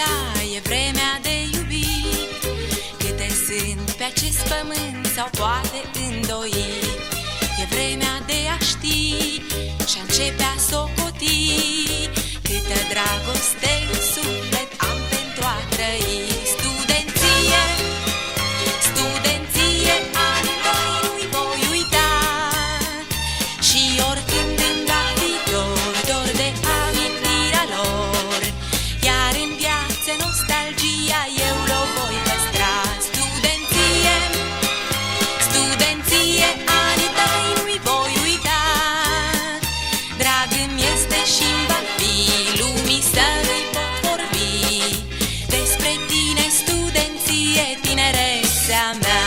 ta e vremea de iubit. Câte sunt pe acest pământ sau poate îndoi E vremea de a ști și a începe să... o nostalgia eu l-o voi păstra Studenție, studenție, anii tăi nu-i voi uita. Drag îmi este și-mi va fi lumii să-i pot vorbi. Despre tine, studenție, tinerețea mea.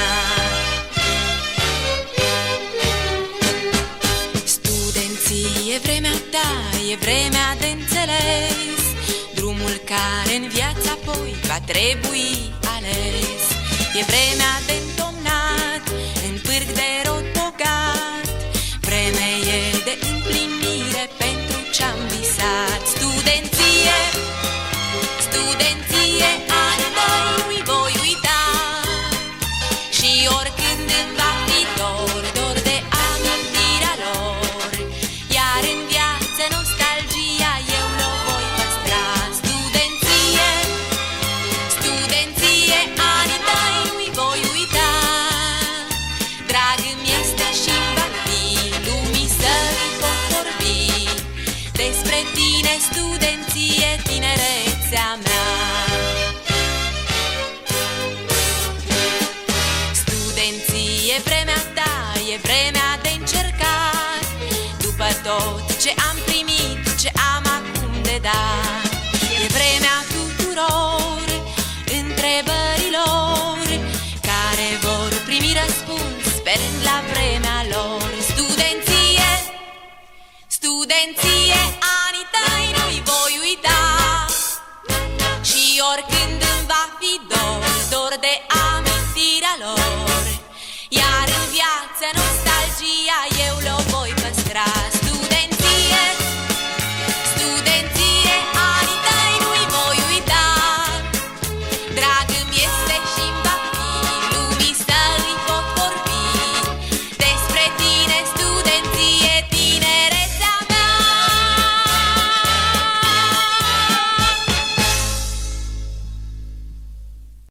Studenție, vremea ta e vremea de înțeles. Drumul care în viața apoi va trebui ales. E vremea de întomnat în pârg de Despre tine, studenție, tinerețea mea. Studenție, vremea ta e vremea de încercat. După tot ce am primit, piazza nostalgia